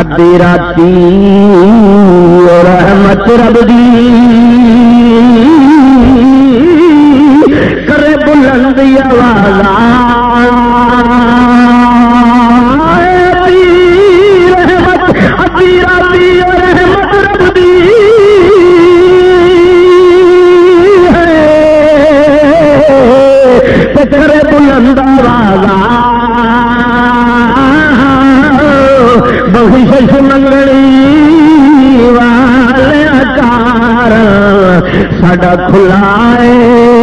ادی راتی رحمت رب دی کرے بلند آواز رحمت ادی راتی رحمت رب دی کرے بلند آواز بخش منگنی والے کار سڈا کھلا دروازہ